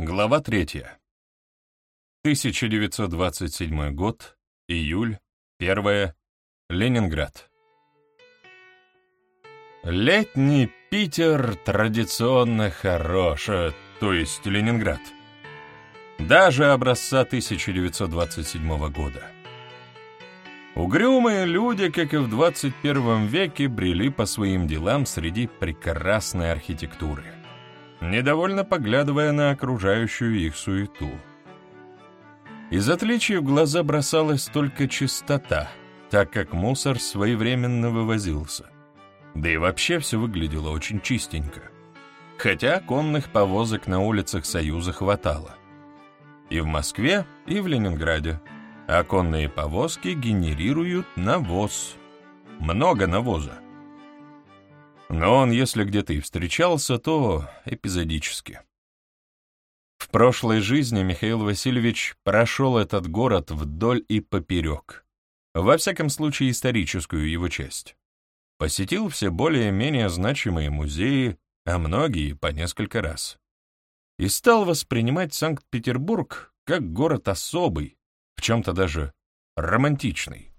Глава третья. 1927 год, июль, 1 Ленинград. Летний Питер традиционно хорош, э, то есть Ленинград. Даже образца 1927 года. Угрюмые люди, как и в 21 веке, брели по своим делам среди прекрасной архитектуры недовольно поглядывая на окружающую их суету. Из отличий в глаза бросалась только чистота, так как мусор своевременно вывозился. Да и вообще все выглядело очень чистенько. Хотя конных повозок на улицах Союза хватало. И в Москве, и в Ленинграде. А конные повозки генерируют навоз. Много навоза. Но он, если где-то и встречался, то эпизодически. В прошлой жизни Михаил Васильевич прошел этот город вдоль и поперек, во всяком случае историческую его часть. Посетил все более-менее значимые музеи, а многие по несколько раз. И стал воспринимать Санкт-Петербург как город особый, в чем-то даже романтичный.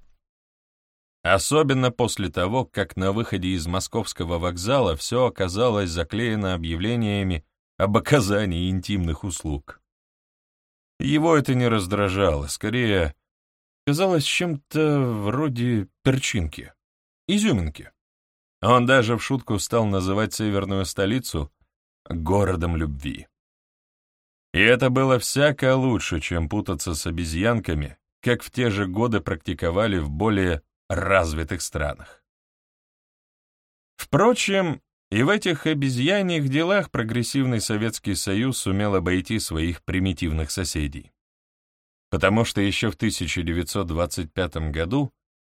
Особенно после того, как на выходе из московского вокзала все оказалось заклеено объявлениями об оказании интимных услуг. Его это не раздражало, скорее, казалось чем-то вроде перчинки, изюминки. Он даже в шутку стал называть северную столицу городом любви. И это было всяко лучше, чем путаться с обезьянками, как в те же годы практиковали в более развитых странах. Впрочем, и в этих обезьяньих делах прогрессивный Советский Союз сумел обойти своих примитивных соседей. Потому что еще в 1925 году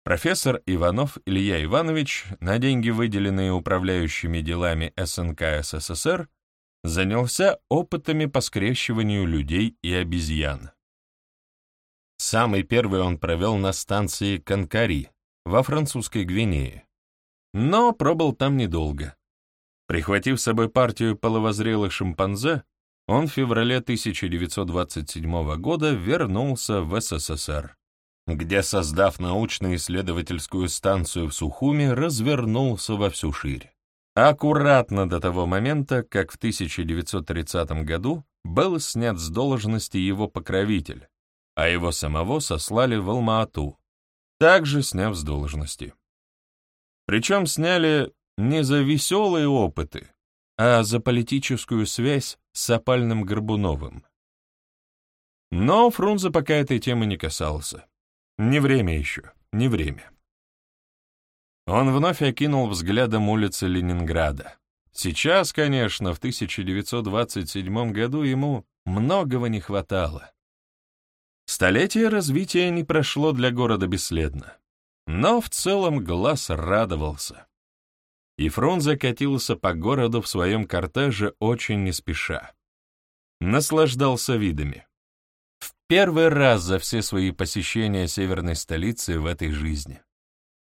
профессор Иванов Илья Иванович на деньги, выделенные управляющими делами СНК СССР, занялся опытами по скрещиванию людей и обезьян. Самый первый он провел на станции Канкари, во французской Гвинее. Но пробыл там недолго. Прихватив с собой партию половозрелых шимпанзе, он в феврале 1927 года вернулся в СССР, где, создав научно-исследовательскую станцию в Сухуми, развернулся во всю ширь. Аккуратно до того момента, как в 1930 году был снят с должности его покровитель, а его самого сослали в Алма-Ату, также сняв с должности. Причем сняли не за веселые опыты, а за политическую связь с опальным Горбуновым. Но Фрунзе пока этой темы не касался. Не время еще, не время. Он вновь окинул взглядом улицы Ленинграда. Сейчас, конечно, в 1927 году ему многого не хватало. Столетие развития не прошло для города бесследно. Но в целом глаз радовался. И Фрунзе катился по городу в своем кортеже очень не спеша. Наслаждался видами. В первый раз за все свои посещения северной столицы в этой жизни.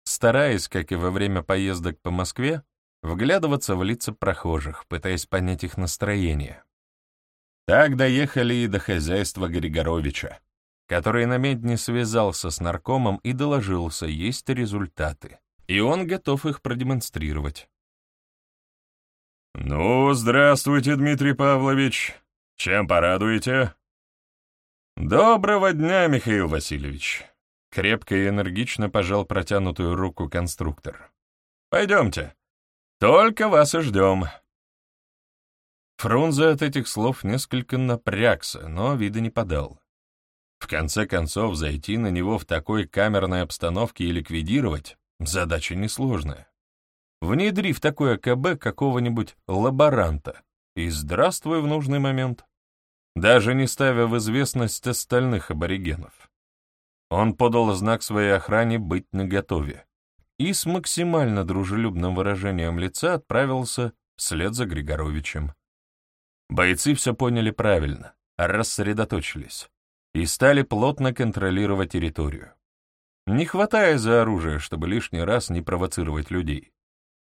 Стараясь, как и во время поездок по Москве, вглядываться в лица прохожих, пытаясь понять их настроение. Так доехали и до хозяйства Григоровича который на медне связался с наркомом и доложился, есть результаты, и он готов их продемонстрировать. «Ну, здравствуйте, Дмитрий Павлович. Чем порадуете?» «Доброго дня, Михаил Васильевич!» Крепко и энергично пожал протянутую руку конструктор. «Пойдемте. Только вас и ждем». Фрунзе от этих слов несколько напрягся, но вида не подал. В конце концов, зайти на него в такой камерной обстановке и ликвидировать — задача несложная. Внедри в такое КБ какого-нибудь лаборанта и здравствуй в нужный момент, даже не ставя в известность остальных аборигенов. Он подал знак своей охране быть наготове и с максимально дружелюбным выражением лица отправился вслед за Григоровичем. Бойцы все поняли правильно, рассредоточились и стали плотно контролировать территорию. Не хватая за оружие, чтобы лишний раз не провоцировать людей.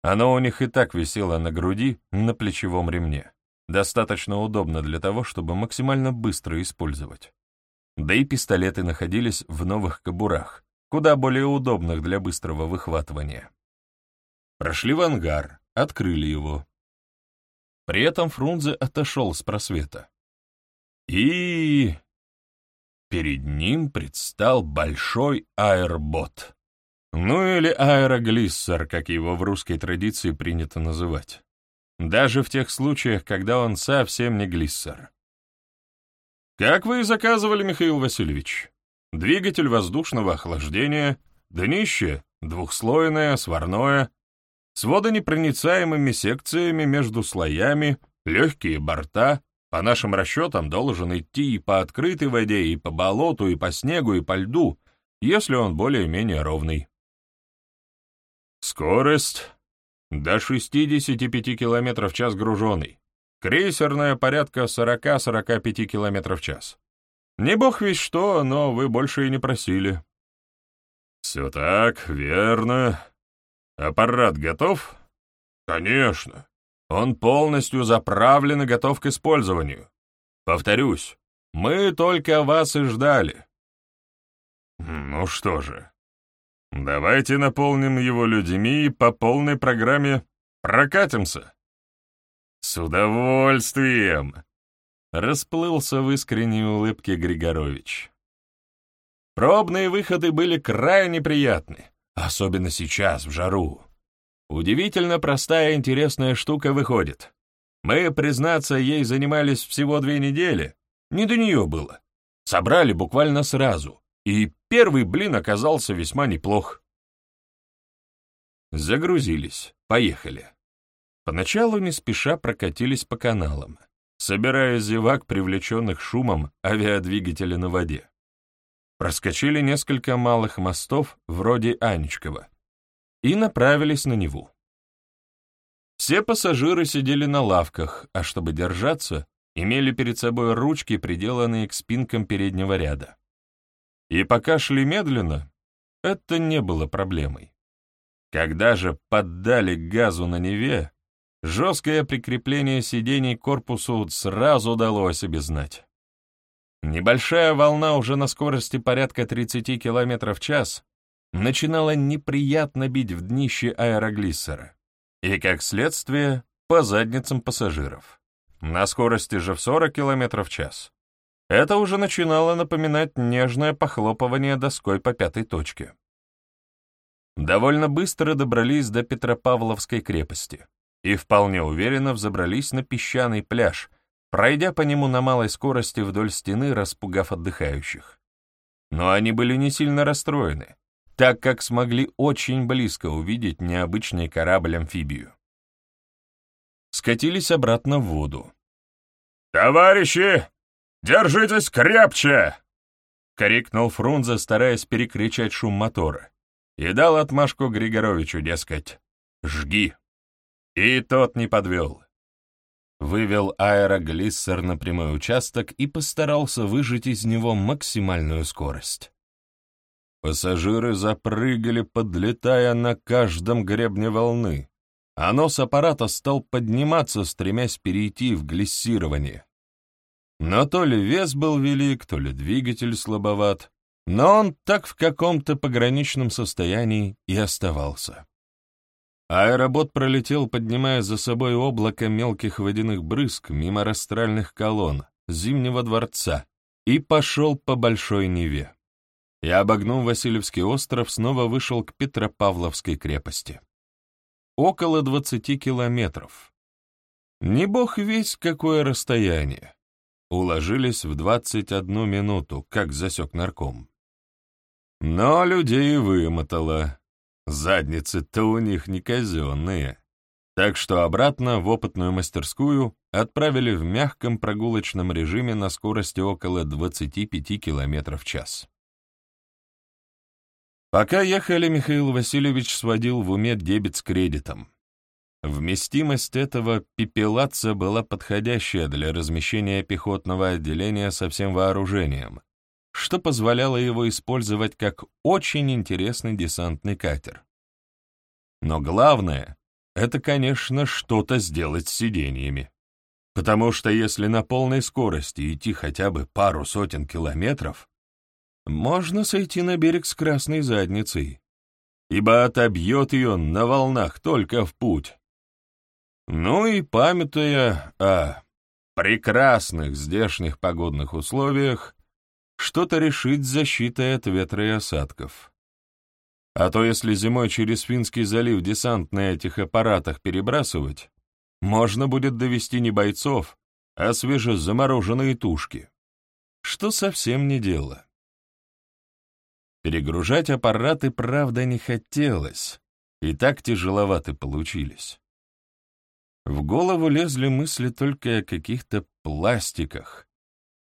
Оно у них и так висело на груди, на плечевом ремне. достаточно удобно для того, чтобы максимально быстро использовать. Да и пистолеты находились в новых кобурах, куда более удобных для быстрого выхватывания. Прошли в ангар, открыли его. При этом Фрунзе отошел с просвета. И... Перед ним предстал большой аэробот. Ну или аэроглиссер, как его в русской традиции принято называть. Даже в тех случаях, когда он совсем не глиссер. Как вы и заказывали, Михаил Васильевич. Двигатель воздушного охлаждения, днище двухслойное, сварное, с водонепроницаемыми секциями между слоями, легкие борта, по нашим расчетам, должен идти и по открытой воде, и по болоту, и по снегу, и по льду, если он более-менее ровный. Скорость до 65 км в час груженный. Крейсерная порядка 40-45 км в час. Не бог весь что, но вы больше и не просили. Все так, верно. Аппарат готов? Конечно. Он полностью заправлен и готов к использованию. Повторюсь, мы только вас и ждали. Ну что же, давайте наполним его людьми и по полной программе прокатимся. С удовольствием! Расплылся в искренней улыбке Григорович. Пробные выходы были крайне приятны, особенно сейчас, в жару. Удивительно простая интересная штука выходит. Мы, признаться, ей занимались всего две недели. Не до нее было. Собрали буквально сразу. И первый блин оказался весьма неплох. Загрузились. Поехали. Поначалу не спеша прокатились по каналам, собирая зевак, привлеченных шумом авиадвигателя на воде. Проскочили несколько малых мостов, вроде Анечкова, и направились на Неву. Все пассажиры сидели на лавках, а чтобы держаться, имели перед собой ручки, приделанные к спинкам переднего ряда. И пока шли медленно, это не было проблемой. Когда же поддали газу на Неве, жесткое прикрепление сидений к корпусу сразу дало о себе знать. Небольшая волна уже на скорости порядка 30 км в час начинала неприятно бить в днище аэроглиссера и, как следствие, по задницам пассажиров. На скорости же в 40 км в час. Это уже начинало напоминать нежное похлопывание доской по пятой точке. Довольно быстро добрались до Петропавловской крепости и вполне уверенно взобрались на песчаный пляж, пройдя по нему на малой скорости вдоль стены, распугав отдыхающих. Но они были не сильно расстроены так как смогли очень близко увидеть необычный корабль-амфибию. Скатились обратно в воду. «Товарищи, держитесь крепче!» — крикнул Фрунзе, стараясь перекричать шум мотора, и дал отмашку Григоровичу, дескать, «Жги!» И тот не подвел. Вывел аэроглиссер на прямой участок и постарался выжать из него максимальную скорость. Пассажиры запрыгали, подлетая на каждом гребне волны, а нос аппарата стал подниматься, стремясь перейти в глиссирование. Но то ли вес был велик, то ли двигатель слабоват, но он так в каком-то пограничном состоянии и оставался. Аэробот пролетел, поднимая за собой облако мелких водяных брызг мимо растральных колонн Зимнего дворца и пошел по Большой Неве и, обогнув Васильевский остров, снова вышел к Петропавловской крепости. Около двадцати километров. Не бог весь какое расстояние. Уложились в двадцать одну минуту, как засек нарком. Но людей вымотало. Задницы-то у них не казенные. Так что обратно в опытную мастерскую отправили в мягком прогулочном режиме на скорости около 25 км в час. Пока ехали, Михаил Васильевич сводил в уме дебет с кредитом. Вместимость этого пепелаца была подходящая для размещения пехотного отделения со всем вооружением, что позволяло его использовать как очень интересный десантный катер. Но главное — это, конечно, что-то сделать с сиденьями. потому что если на полной скорости идти хотя бы пару сотен километров, можно сойти на берег с красной задницей, ибо отобьет ее на волнах только в путь. Ну и памятуя о прекрасных здешних погодных условиях, что-то решить с защитой от ветра и осадков. А то если зимой через Финский залив десант на этих аппаратах перебрасывать, можно будет довести не бойцов, а свежезамороженные тушки, что совсем не дело. Перегружать аппараты, правда, не хотелось, и так тяжеловаты получились. В голову лезли мысли только о каких-то пластиках,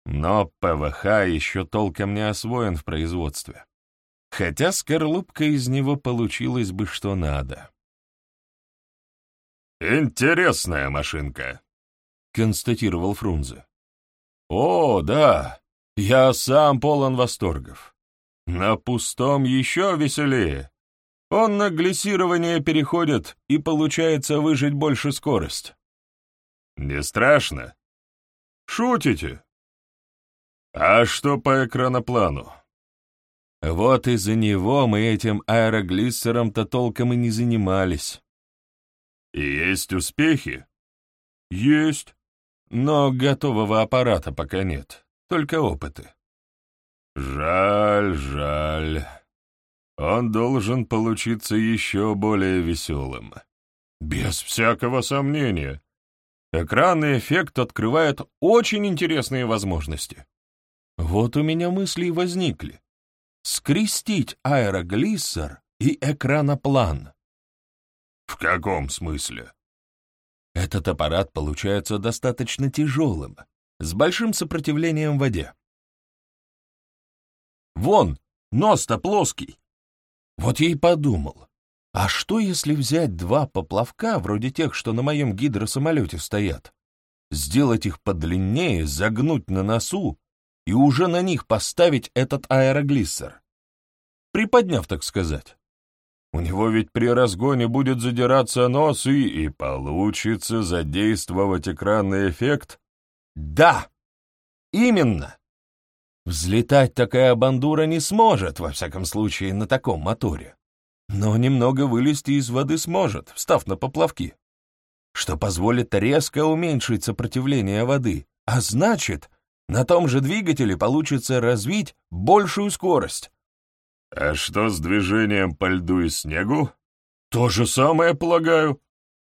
но ПВХ еще толком не освоен в производстве, хотя скорлупка из него получилась бы что надо. «Интересная машинка», — констатировал Фрунзе. «О, да, я сам полон восторгов. На пустом еще веселее. Он на глиссирование переходит, и получается выжить больше скорость». «Не страшно?» «Шутите?» «А что по экраноплану?» «Вот из-за него мы этим аэроглиссером-то толком и не занимались». Есть успехи? Есть. Но готового аппарата пока нет, только опыты. Жаль, жаль. Он должен получиться еще более веселым. Без всякого сомнения. Экранный эффект открывает очень интересные возможности. Вот у меня мысли и возникли. Скрестить аэроглиссер и экраноплан. В каком смысле? Этот аппарат получается достаточно тяжелым, с большим сопротивлением в воде. Вон, нос-то плоский. Вот я и подумал, а что если взять два поплавка, вроде тех, что на моем гидросамолете стоят, сделать их подлиннее, загнуть на носу и уже на них поставить этот аэроглиссер? Приподняв, так сказать. У него ведь при разгоне будет задираться нос и... и получится задействовать экранный эффект? Да, именно. Взлетать такая бандура не сможет, во всяком случае, на таком моторе. Но немного вылезти из воды сможет, встав на поплавки, что позволит резко уменьшить сопротивление воды, а значит, на том же двигателе получится развить большую скорость. А что с движением по льду и снегу? То же самое, полагаю.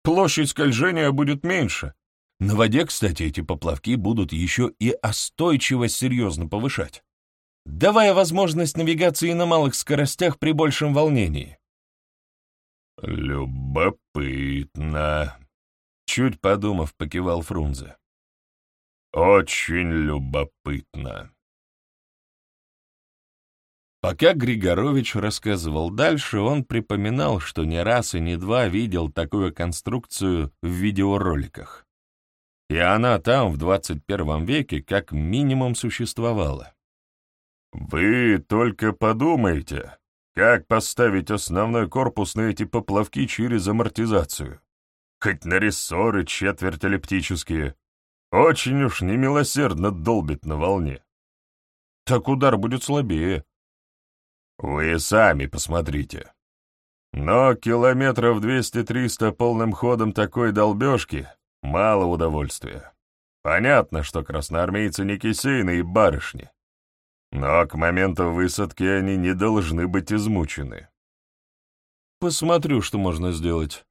Площадь скольжения будет меньше. На воде, кстати, эти поплавки будут еще и остойчивость серьезно повышать, давая возможность навигации на малых скоростях при большем волнении. «Любопытно», — чуть подумав, покивал Фрунзе. «Очень любопытно». Пока Григорович рассказывал дальше, он припоминал, что не раз и не два видел такую конструкцию в видеороликах. И она там, в 21 веке, как минимум существовала. «Вы только подумайте, как поставить основной корпус на эти поплавки через амортизацию. Хоть на рессоры четверть эллиптические. Очень уж немилосердно долбит на волне. Так удар будет слабее. Вы сами посмотрите. Но километров 200-300 полным ходом такой долбежки — мало удовольствия. Понятно, что красноармейцы не кисейные и барышни. Но к моменту высадки они не должны быть измучены. Посмотрю, что можно сделать.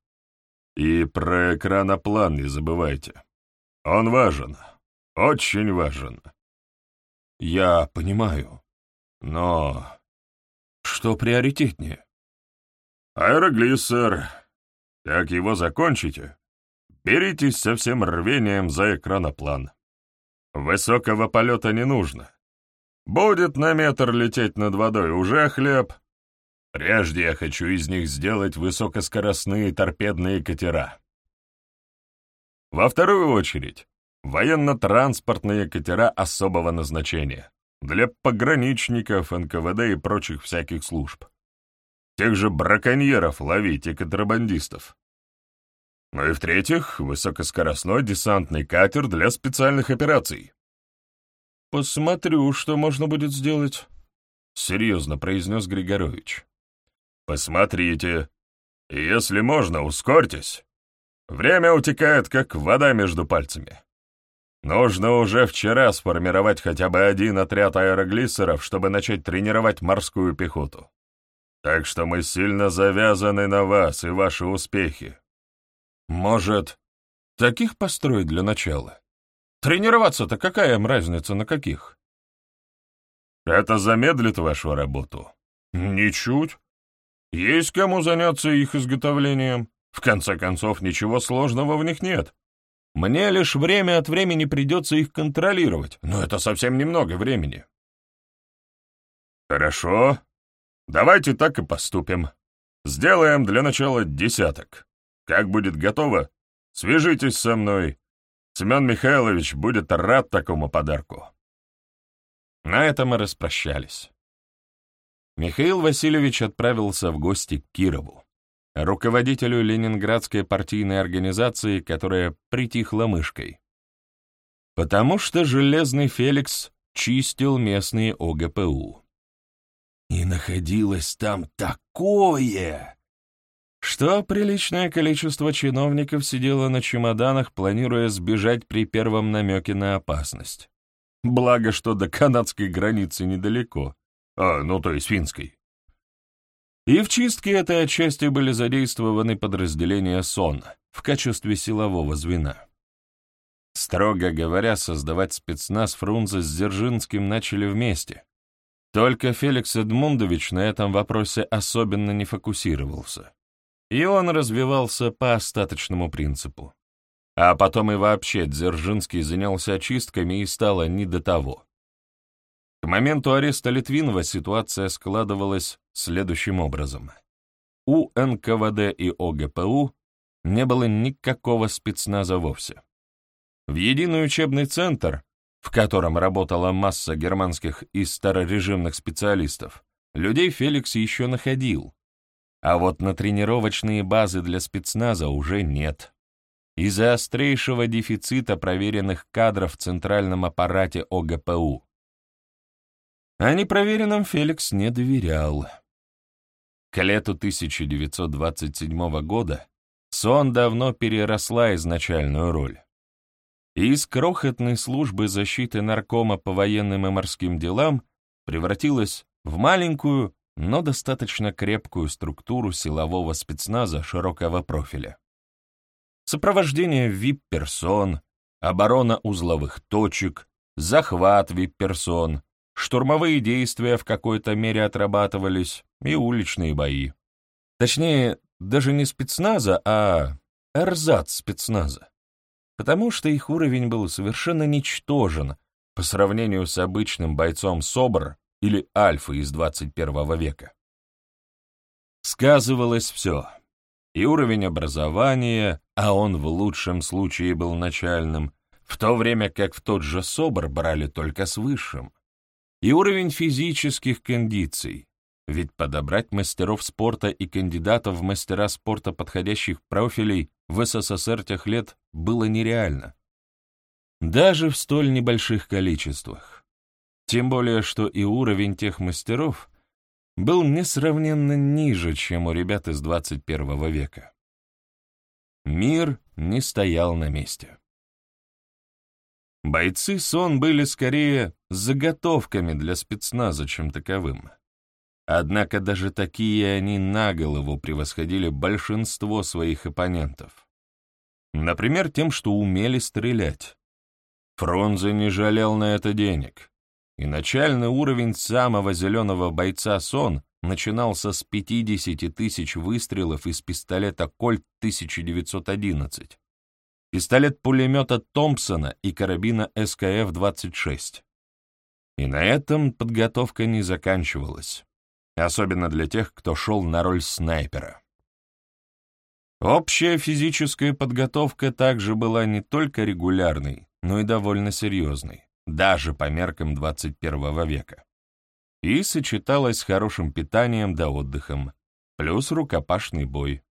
И про экраноплан не забывайте. Он важен, очень важен. Я понимаю, но что приоритетнее? Аэроглиссер. Как его закончите, беритесь со всем рвением за экраноплан. Высокого полета не нужно. Будет на метр лететь над водой уже хлеб. Прежде я хочу из них сделать высокоскоростные торпедные катера. Во вторую очередь, военно-транспортные катера особого назначения для пограничников, НКВД и прочих всяких служб. Тех же браконьеров ловить и контрабандистов. Ну и в-третьих, высокоскоростной десантный катер для специальных операций. «Посмотрю, что можно будет сделать», — серьезно произнес Григорович. «Посмотрите. Если можно, ускорьтесь. Время утекает, как вода между пальцами. Нужно уже вчера сформировать хотя бы один отряд аэроглиссеров, чтобы начать тренировать морскую пехоту. Так что мы сильно завязаны на вас и ваши успехи. Может, таких построить для начала? Тренироваться-то какая им разница на каких? Это замедлит вашу работу? Ничуть. Есть кому заняться их изготовлением. В конце концов, ничего сложного в них нет. Мне лишь время от времени придется их контролировать, но это совсем немного времени. Хорошо. Давайте так и поступим. Сделаем для начала десяток. Как будет готово, свяжитесь со мной. Семен Михайлович будет рад такому подарку. На этом мы распрощались. Михаил Васильевич отправился в гости к Кирову, руководителю Ленинградской партийной организации, которая притихла мышкой. Потому что Железный Феликс чистил местные ОГПУ. И находилось там такое, что приличное количество чиновников сидело на чемоданах, планируя сбежать при первом намеке на опасность. Благо, что до канадской границы недалеко, а, ну то есть финской. И в чистке этой отчасти были задействованы подразделения СОН в качестве силового звена. Строго говоря, создавать спецназ Фрунзе с Дзержинским начали вместе. Только Феликс Эдмундович на этом вопросе особенно не фокусировался и он развивался по остаточному принципу. А потом и вообще Дзержинский занялся очистками и стало не до того. К моменту ареста Литвинова ситуация складывалась следующим образом. У НКВД и ОГПУ не было никакого спецназа вовсе. В единый учебный центр, в котором работала масса германских и старорежимных специалистов, людей Феликс еще находил, а вот на тренировочные базы для спецназа уже нет. Из-за острейшего дефицита проверенных кадров в центральном аппарате ОГПУ. А непроверенным Феликс не доверял. К лету 1927 года СОН давно переросла изначальную роль. из крохотной службы защиты наркома по военным и морским делам превратилась в маленькую, но достаточно крепкую структуру силового спецназа широкого профиля. Сопровождение вип-персон, оборона узловых точек, захват вип-персон, штурмовые действия в какой-то мере отрабатывались и уличные бои. Точнее, даже не спецназа, а эрзац спецназа. Потому что их уровень был совершенно ничтожен по сравнению с обычным бойцом СОБР или альфа из 21 века. Сказывалось все. И уровень образования, а он в лучшем случае был начальным, в то время как в тот же СОБР брали только с высшим. И уровень физических кондиций, ведь подобрать мастеров спорта и кандидатов в мастера спорта подходящих профилей в СССР тех лет было нереально. Даже в столь небольших количествах. Тем более, что и уровень тех мастеров был несравненно ниже, чем у ребят из 21 века. Мир не стоял на месте. Бойцы СОН были скорее заготовками для спецназа, чем таковым. Однако даже такие они на голову превосходили большинство своих оппонентов. Например, тем, что умели стрелять. Фрунзе не жалел на это денег и начальный уровень самого зеленого бойца СОН начинался с 50 тысяч выстрелов из пистолета «Кольт» 1911, пистолет-пулемета Томпсона и карабина СКФ-26. И на этом подготовка не заканчивалась, особенно для тех, кто шел на роль снайпера. Общая физическая подготовка также была не только регулярной, но и довольно серьезной даже по меркам 21 века, и сочеталась с хорошим питанием да отдыхом, плюс рукопашный бой.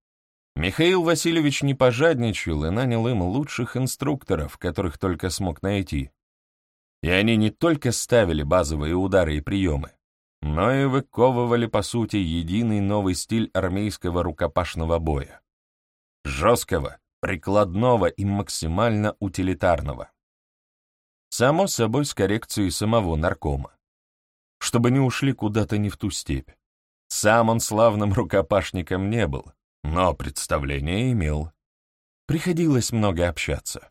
Михаил Васильевич не пожадничал и нанял им лучших инструкторов, которых только смог найти. И они не только ставили базовые удары и приемы, но и выковывали, по сути, единый новый стиль армейского рукопашного боя. Жесткого, прикладного и максимально утилитарного. Само собой, с коррекцией самого наркома. Чтобы не ушли куда-то не в ту степь. Сам он славным рукопашником не был, но представление имел. Приходилось много общаться.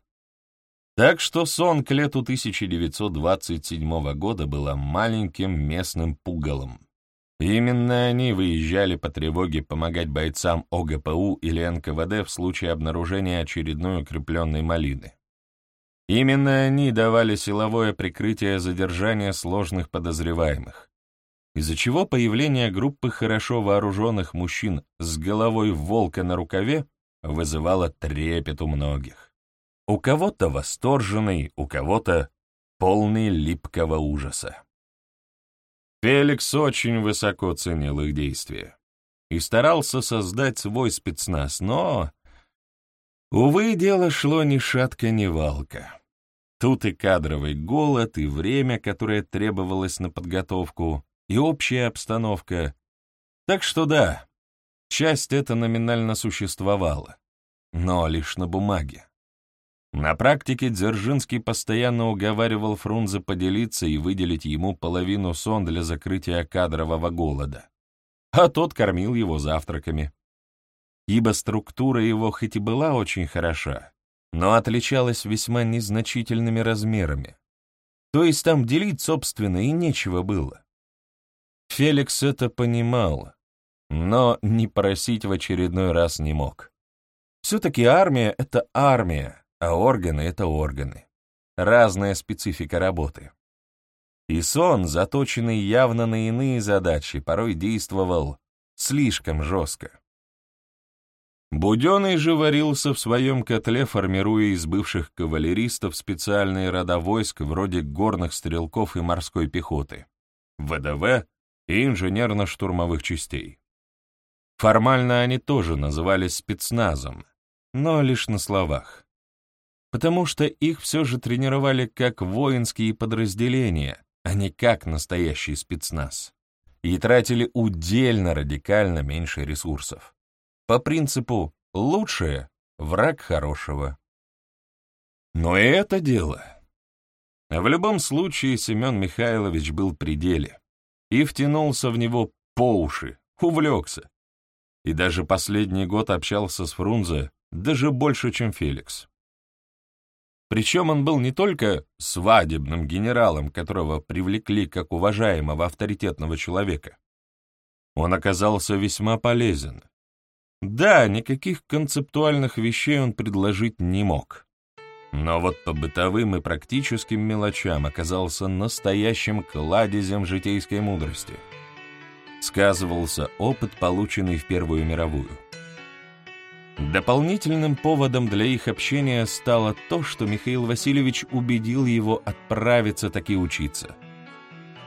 Так что сон к лету 1927 года было маленьким местным пугалом. Именно они выезжали по тревоге помогать бойцам ОГПУ или НКВД в случае обнаружения очередной укрепленной малины. Именно они давали силовое прикрытие задержания сложных подозреваемых, из-за чего появление группы хорошо вооруженных мужчин с головой волка на рукаве вызывало трепет у многих. У кого-то восторженный, у кого-то полный липкого ужаса. Феликс очень высоко ценил их действия и старался создать свой спецназ, но, увы, дело шло ни шатка, ни валка. Тут и кадровый голод, и время, которое требовалось на подготовку, и общая обстановка. Так что да, часть эта номинально существовала, но лишь на бумаге. На практике Дзержинский постоянно уговаривал Фрунзе поделиться и выделить ему половину сон для закрытия кадрового голода, а тот кормил его завтраками. Ибо структура его хоть и была очень хороша, но отличалась весьма незначительными размерами. То есть там делить, собственно, и нечего было. Феликс это понимал, но не просить в очередной раз не мог. Все-таки армия — это армия, а органы — это органы. Разная специфика работы. И сон, заточенный явно на иные задачи, порой действовал слишком жестко. Буденный же варился в своем котле, формируя из бывших кавалеристов специальные рода войск вроде горных стрелков и морской пехоты, ВДВ и инженерно-штурмовых частей. Формально они тоже назывались спецназом, но лишь на словах потому что их все же тренировали как воинские подразделения, а не как настоящий спецназ, и тратили удельно радикально меньше ресурсов. По принципу «лучшее — враг хорошего». Но и это дело. В любом случае Семен Михайлович был при деле и втянулся в него по уши, увлекся. И даже последний год общался с Фрунзе даже больше, чем Феликс. Причем он был не только свадебным генералом, которого привлекли как уважаемого авторитетного человека. Он оказался весьма полезен. Да, никаких концептуальных вещей он предложить не мог. Но вот по бытовым и практическим мелочам оказался настоящим кладезем житейской мудрости. Сказывался опыт, полученный в Первую мировую. Дополнительным поводом для их общения стало то, что Михаил Васильевич убедил его отправиться таки учиться.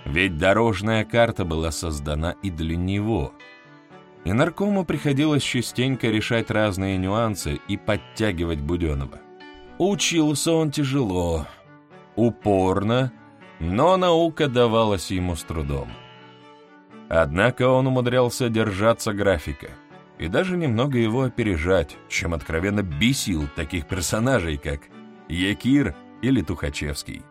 Ведь дорожная карта была создана и для него. И наркому приходилось частенько решать разные нюансы и подтягивать Буденова. Учился он тяжело, упорно, но наука давалась ему с трудом. Однако он умудрялся держаться графика — и даже немного его опережать, чем откровенно бесил таких персонажей, как Якир или Тухачевский.